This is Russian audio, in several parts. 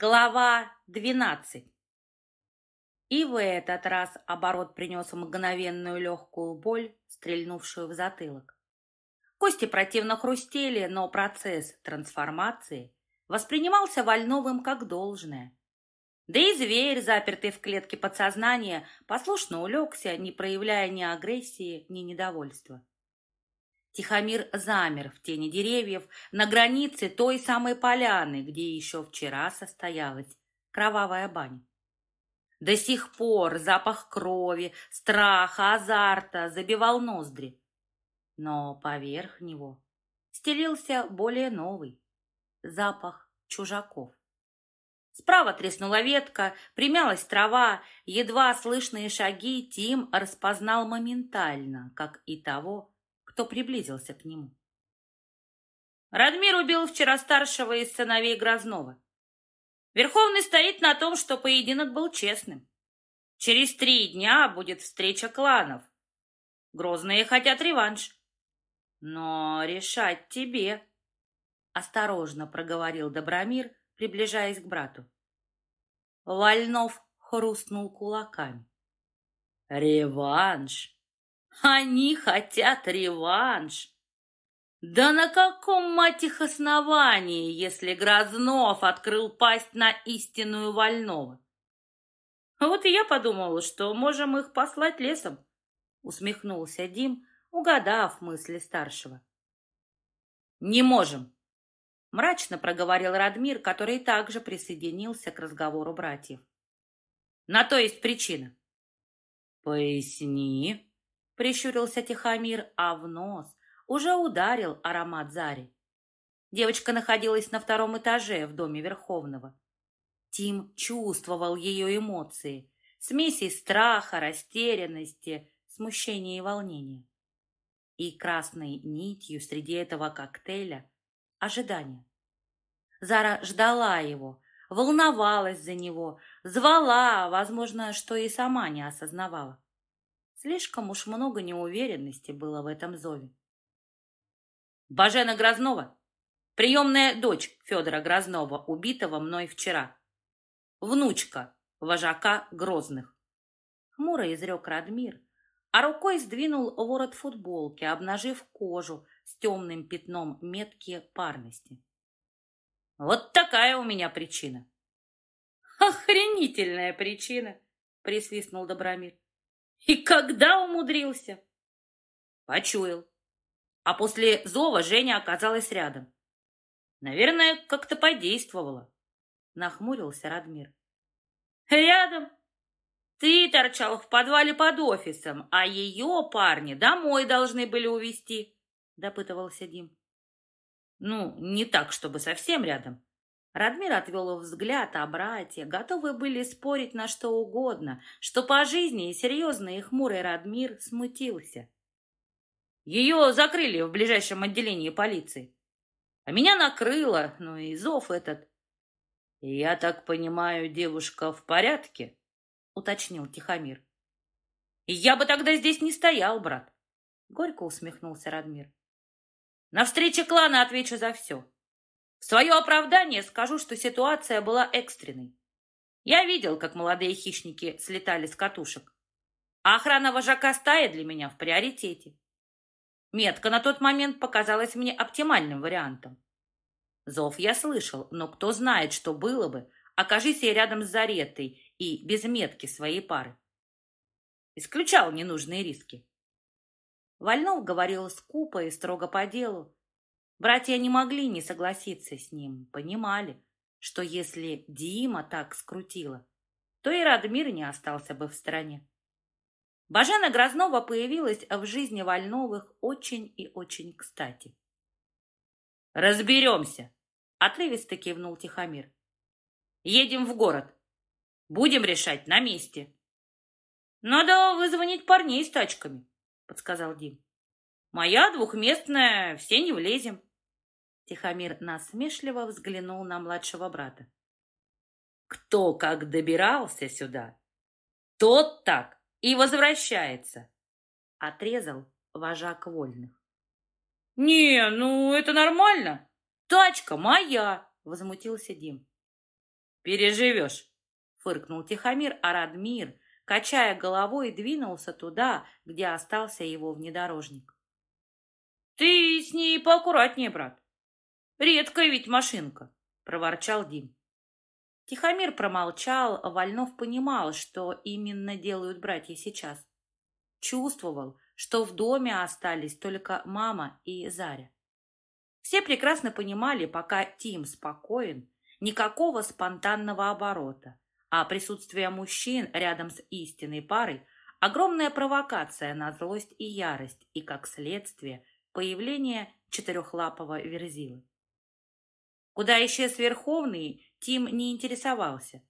Глава двенадцать. И в этот раз оборот принес мгновенную легкую боль, стрельнувшую в затылок. Кости противно хрустели, но процесс трансформации воспринимался Вольновым как должное. Да и зверь, запертый в клетке подсознания, послушно улегся, не проявляя ни агрессии, ни недовольства. Тихомир замер в тени деревьев на границе той самой поляны, где еще вчера состоялась кровавая баня. До сих пор запах крови, страха, азарта забивал ноздри. Но поверх него стелился более новый запах чужаков. Справа треснула ветка, примялась трава, едва слышные шаги Тим распознал моментально, как и того, кто приблизился к нему. Радмир убил вчера старшего из сыновей Грознова. Верховный стоит на том, что поединок был честным. Через три дня будет встреча кланов. Грозные хотят реванш. Но решать тебе. Осторожно проговорил Добромир, приближаясь к брату. Вольнов хрустнул кулаками. Реванш? Они хотят реванш. Да на каком, мать их, основании, если Грознов открыл пасть на истинную Вольного? Вот и я подумала, что можем их послать лесом, усмехнулся Дим, угадав мысли старшего. Не можем, мрачно проговорил Радмир, который также присоединился к разговору братьев. На то есть причина. Поясни, Прищурился Тихомир, а в нос уже ударил аромат Зари. Девочка находилась на втором этаже в доме Верховного. Тим чувствовал ее эмоции, смеси страха, растерянности, смущения и волнения. И красной нитью среди этого коктейля — ожидание. Зара ждала его, волновалась за него, звала, возможно, что и сама не осознавала. Слишком уж много неуверенности было в этом зове. Бажена Грознова, приемная дочь Федора Грознова, убитого мной вчера. Внучка вожака Грозных. Хмуро изрек Радмир, а рукой сдвинул ворот футболки, обнажив кожу с темным пятном метки парности. Вот такая у меня причина. Охренительная причина, присвистнул Добромир. И когда умудрился? Почуял. А после зова Женя оказалась рядом. Наверное, как-то подействовала. Нахмурился Радмир. Рядом? Ты торчал в подвале под офисом, а ее парни домой должны были увезти, допытывался Дим. Ну, не так, чтобы совсем рядом. Радмир отвел взгляд, а братья готовы были спорить на что угодно, что по жизни и серьезный и хмурый Радмир смутился. Ее закрыли в ближайшем отделении полиции. А меня накрыло, ну и зов этот. «Я так понимаю, девушка в порядке?» — уточнил Тихомир. «Я бы тогда здесь не стоял, брат», — горько усмехнулся Радмир. «На встрече клана отвечу за все. В свое оправдание скажу, что ситуация была экстренной. Я видел, как молодые хищники слетали с катушек. А охрана вожака стаи для меня в приоритете. Метка на тот момент показалась мне оптимальным вариантом. Зов я слышал, но кто знает, что было бы, окажись я рядом с Заретой и без метки своей пары. Исключал ненужные риски. Вольнов говорил скупо и строго по делу, Братья не могли не согласиться с ним, понимали, что если Дима так скрутила, то и Радмир не остался бы в стороне. Бажена Грознова появилась в жизни Вольновых очень и очень кстати. «Разберемся!» — отрывисто кивнул Тихомир. «Едем в город. Будем решать на месте». «Надо вызвонить парней с тачками», — подсказал Дим. «Моя двухместная, все не влезем». Тихомир насмешливо взглянул на младшего брата. Кто как добирался сюда, тот так и возвращается, отрезал вожак вольных. Не, ну это нормально. Тачка моя, возмутился Дим. Переживешь, фыркнул Тихомир, а Радмир, качая головой, двинулся туда, где остался его внедорожник. Ты с ней поаккуратнее, брат. Редкая ведь машинка, проворчал Дим. Тихомир промолчал, а Вольнов понимал, что именно делают братья сейчас. Чувствовал, что в доме остались только мама и Заря. Все прекрасно понимали, пока Тим спокоен, никакого спонтанного оборота, а присутствие мужчин рядом с истинной парой – огромная провокация на злость и ярость, и, как следствие, появление четырехлапого верзилы. Куда исчез Верховный, Тим не интересовался.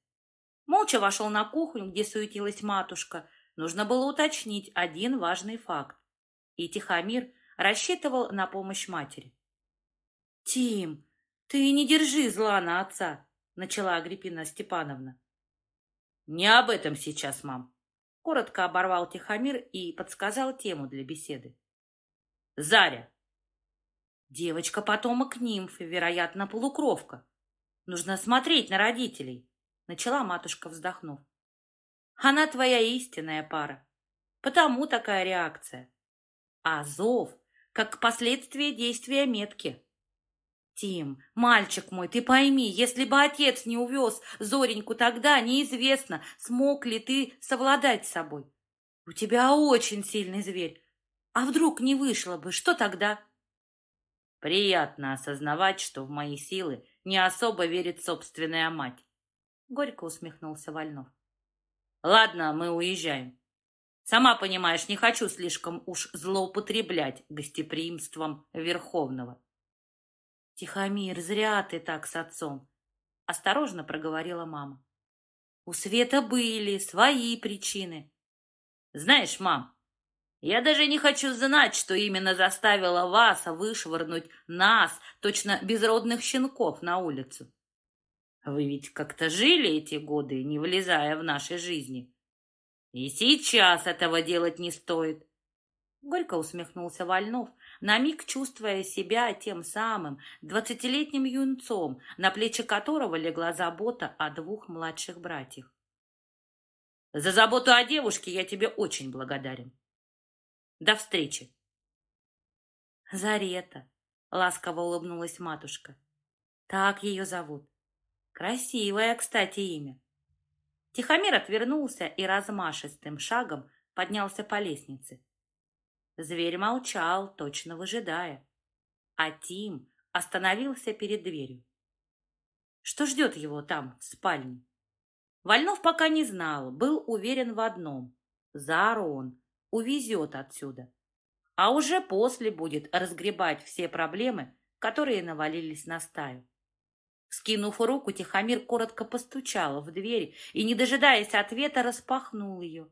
Молча вошел на кухню, где суетилась матушка. Нужно было уточнить один важный факт. И Тихомир рассчитывал на помощь матери. «Тим, ты не держи зла на отца», — начала Агриппина Степановна. «Не об этом сейчас, мам», — коротко оборвал Тихомир и подсказал тему для беседы. «Заря». Девочка потомок нимфы, вероятно, полукровка. Нужно смотреть на родителей, начала матушка, вздохнув. Она твоя истинная пара, потому такая реакция. А зов, как последствие действия метки. Тим, мальчик мой, ты пойми, если бы отец не увез Зореньку тогда, неизвестно, смог ли ты совладать с собой. У тебя очень сильный зверь. А вдруг не вышло бы, что тогда? Приятно осознавать, что в мои силы не особо верит собственная мать. Горько усмехнулся Вольнов. Ладно, мы уезжаем. Сама понимаешь, не хочу слишком уж злоупотреблять гостеприимством Верховного. «Тихомир, зря ты так с отцом!» — осторожно проговорила мама. «У Света были свои причины». «Знаешь, мам, я даже не хочу знать, что именно заставило вас вышвырнуть нас, точно безродных щенков, на улицу. Вы ведь как-то жили эти годы, не влезая в наши жизни. И сейчас этого делать не стоит. Горько усмехнулся Вольнов, на миг чувствуя себя тем самым двадцатилетним юнцом, на плечи которого легла забота о двух младших братьях. «За заботу о девушке я тебе очень благодарен. До встречи!» «Зарета», — ласково улыбнулась матушка. «Так ее зовут. Красивое, кстати, имя». Тихомир отвернулся и размашистым шагом поднялся по лестнице. Зверь молчал, точно выжидая. А Тим остановился перед дверью. Что ждет его там, в спальне? Вольнов пока не знал, был уверен в одном. Зару он увезет отсюда. А уже после будет разгребать все проблемы, которые навалились на стаю. Скинув руку, Тихомир коротко постучал в дверь и, не дожидаясь ответа, распахнул ее.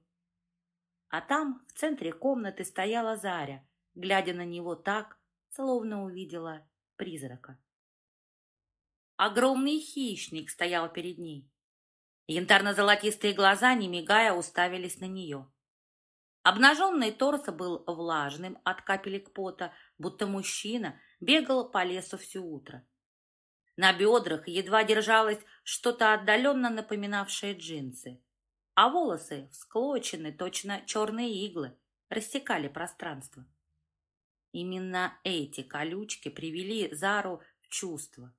А там, в центре комнаты, стояла Заря, глядя на него так, словно увидела призрака. Огромный хищник стоял перед ней. Янтарно-золотистые глаза, не мигая, уставились на нее. Обнаженный торс был влажным от капелек пота, будто мужчина бегал по лесу все утро. На бедрах едва держалось что-то отдаленно напоминавшее джинсы а волосы всклочены, точно черные иглы, рассекали пространство. Именно эти колючки привели Зару в чувство.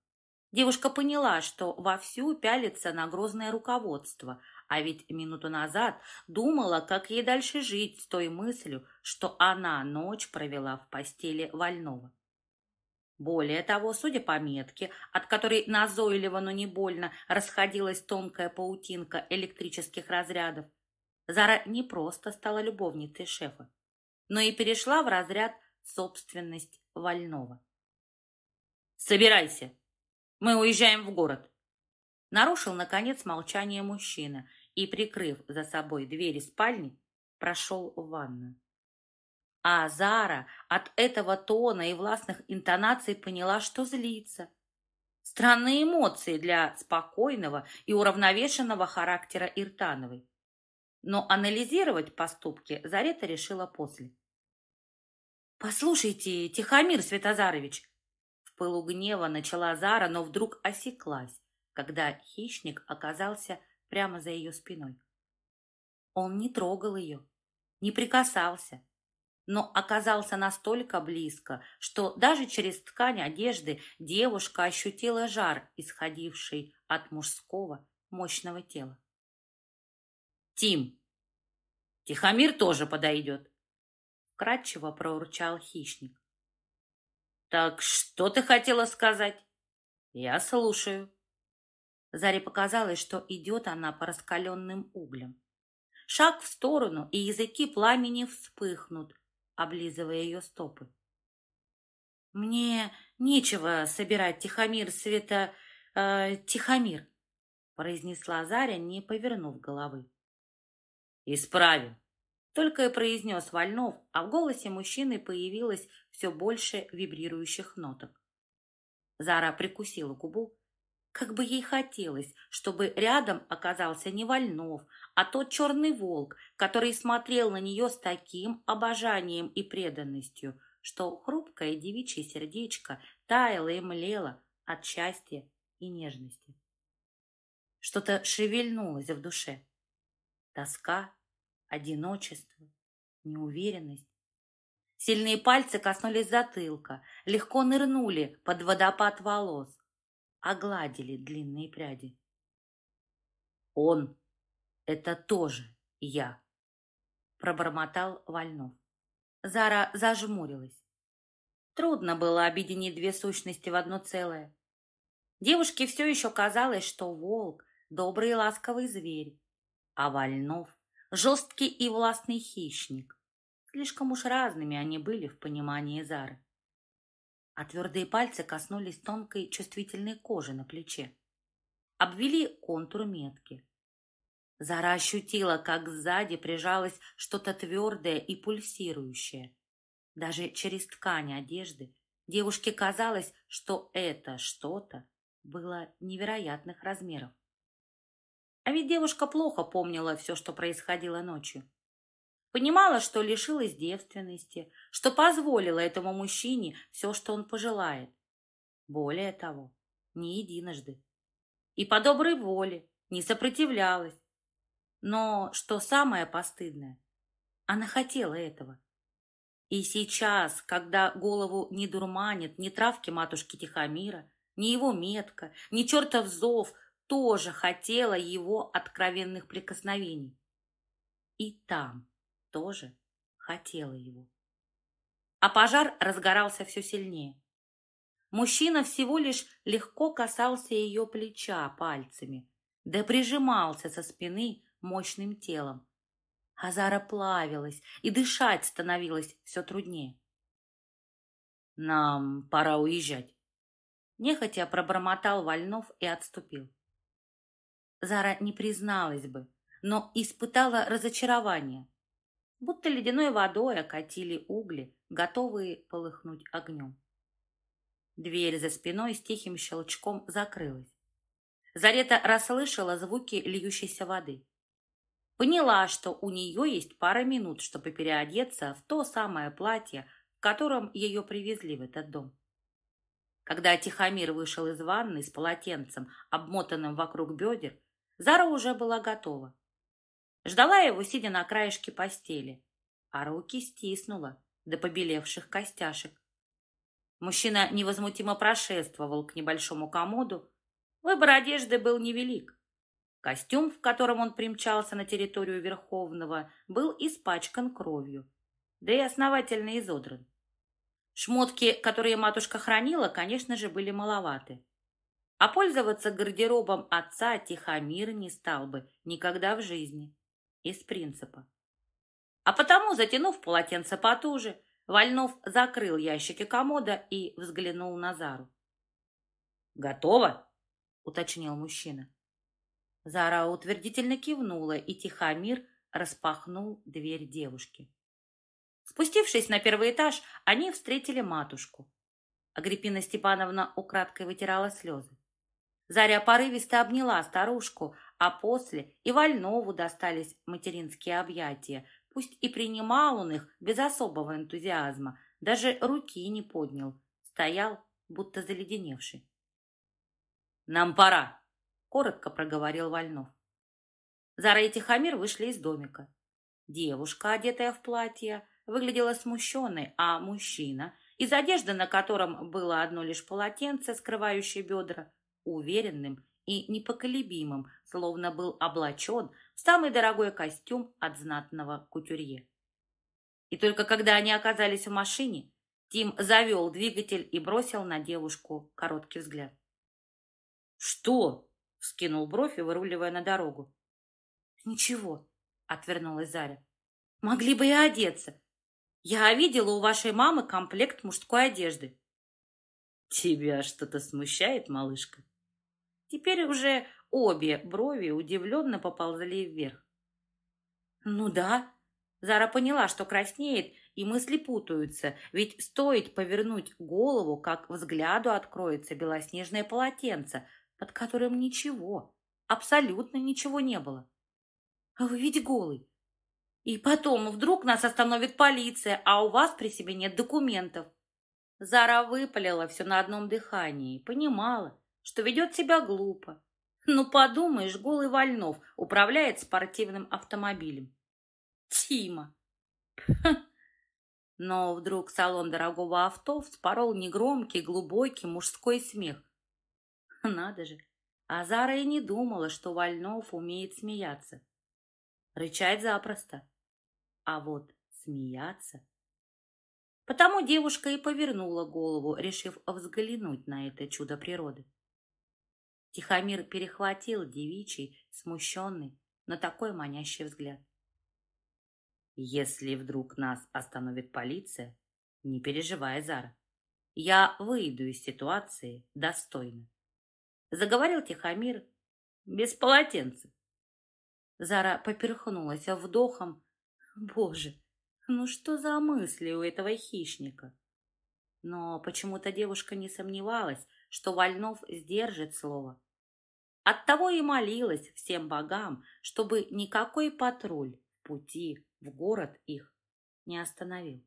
Девушка поняла, что вовсю пялится на грозное руководство, а ведь минуту назад думала, как ей дальше жить с той мыслью, что она ночь провела в постели Вольного. Более того, судя по метке, от которой назойливо, но не больно расходилась тонкая паутинка электрических разрядов, Зара не просто стала любовницей шефа, но и перешла в разряд собственность Вольного. «Собирайся! Мы уезжаем в город!» Нарушил, наконец, молчание мужчина и, прикрыв за собой двери спальни, прошел в ванную. А Зара от этого тона и властных интонаций поняла, что злится. Странные эмоции для спокойного и уравновешенного характера Иртановой. Но анализировать поступки Зарета решила после. «Послушайте, Тихомир Светозарович!» В пылу гнева начала Зара, но вдруг осеклась, когда хищник оказался прямо за ее спиной. Он не трогал ее, не прикасался, но оказался настолько близко, что даже через ткань одежды девушка ощутила жар, исходивший от мужского мощного тела. «Тим, Тихомир тоже подойдет», — кратчево проурчал хищник. «Так что ты хотела сказать?» «Я слушаю». Заре показалось, что идет она по раскаленным углям. Шаг в сторону, и языки пламени вспыхнут, облизывая ее стопы. «Мне нечего собирать Тихомир, Света... Э, Тихомир», произнесла Заря, не повернув головы. «Исправим», только и произнес Вольнов, а в голосе мужчины появилось все больше вибрирующих ноток. Зара прикусила губу. Как бы ей хотелось, чтобы рядом оказался не Вольнов, а тот черный волк, который смотрел на нее с таким обожанием и преданностью, что хрупкое девичье сердечко таяло и млело от счастья и нежности. Что-то шевельнулось в душе. Тоска, одиночество, неуверенность. Сильные пальцы коснулись затылка, легко нырнули под водопад волос, огладили длинные пряди. «Он — это тоже я», — пробормотал Вольнов. Зара зажмурилась. Трудно было объединить две сущности в одно целое. Девушке все еще казалось, что волк — добрый и ласковый зверь, а Вольнов — жесткий и властный хищник. Слишком уж разными они были в понимании Зары. А твердые пальцы коснулись тонкой чувствительной кожи на плече. Обвели контур метки. Зара ощутила, как сзади прижалось что-то твердое и пульсирующее. Даже через ткань одежды девушке казалось, что это что-то было невероятных размеров. А ведь девушка плохо помнила все, что происходило ночью. Понимала, что лишилась девственности, что позволила этому мужчине все, что он пожелает. Более того, не единожды. И по доброй воле не сопротивлялась. Но, что самое постыдное, она хотела этого. И сейчас, когда голову не дурманит ни травки матушки Тихомира, ни его метка, ни чертов зов, тоже хотела его откровенных прикосновений. И там, тоже хотела его. А пожар разгорался все сильнее. Мужчина всего лишь легко касался ее плеча пальцами, да прижимался со спины мощным телом. Азара плавилась, и дышать становилось все труднее. «Нам пора уезжать», — нехотя пробормотал Вольнов и отступил. Зара не призналась бы, но испытала разочарование будто ледяной водой окатили угли, готовые полыхнуть огнем. Дверь за спиной с тихим щелчком закрылась. Зарета расслышала звуки льющейся воды. Поняла, что у нее есть пара минут, чтобы переодеться в то самое платье, в котором ее привезли в этот дом. Когда Тихомир вышел из ванны с полотенцем, обмотанным вокруг бедер, Зара уже была готова. Ждала его, сидя на краешке постели, а руки стиснула до побелевших костяшек. Мужчина невозмутимо прошествовал к небольшому комоду. Выбор одежды был невелик. Костюм, в котором он примчался на территорию Верховного, был испачкан кровью, да и основательно изодран. Шмотки, которые матушка хранила, конечно же, были маловаты. А пользоваться гардеробом отца Тихомир не стал бы никогда в жизни из принципа. А потому, затянув полотенце потуже, Вольнов закрыл ящики комода и взглянул на Зару. «Готово?» — уточнил мужчина. Зара утвердительно кивнула, и Тихомир распахнул дверь девушки. Спустившись на первый этаж, они встретили матушку. Агриппина Степановна украдкой вытирала слезы. Заря порывисто обняла старушку, а после и Вольнову достались материнские объятия. Пусть и принимал он их без особого энтузиазма, даже руки не поднял, стоял, будто заледеневший. «Нам пора!» коротко проговорил Вольнов. Зара и Тихомир вышли из домика. Девушка, одетая в платье, выглядела смущенной, а мужчина, из одежды на котором было одно лишь полотенце, скрывающее бедра, уверенным и непоколебимым, словно был облачен в самый дорогой костюм от знатного кутюрье. И только когда они оказались в машине, Тим завел двигатель и бросил на девушку короткий взгляд. «Что?» — вскинул бровь выруливая на дорогу. «Ничего», — отвернулась Заря. «Могли бы и одеться. Я видела у вашей мамы комплект мужской одежды». «Тебя что-то смущает, малышка?» Теперь уже обе брови удивленно поползли вверх. «Ну да». Зара поняла, что краснеет, и мысли путаются, ведь стоит повернуть голову, как взгляду откроется белоснежное полотенце, под которым ничего, абсолютно ничего не было. А вы ведь голый. И потом, вдруг нас остановит полиция, а у вас при себе нет документов. Зара выпалила все на одном дыхании, понимала, что ведет себя глупо. Ну, подумаешь, голый Вольнов управляет спортивным автомобилем. Тима. Но вдруг салон дорогого авто вспорол негромкий, глубокий мужской смех. Надо же, Азара и не думала, что Вольнов умеет смеяться. Рычать запросто. А вот смеяться... Потому девушка и повернула голову, решив взглянуть на это чудо природы. Тихомир перехватил девичий, смущенный, но такой манящий взгляд. «Если вдруг нас остановит полиция, не переживай, Зара. Я выйду из ситуации достойно. Заговорил Тихомир без полотенца. Зара поперхнулась вдохом. Боже, ну что за мысли у этого хищника? Но почему-то девушка не сомневалась, что Вольнов сдержит слово. Оттого и молилась всем богам, чтобы никакой патруль пути в город их не остановил.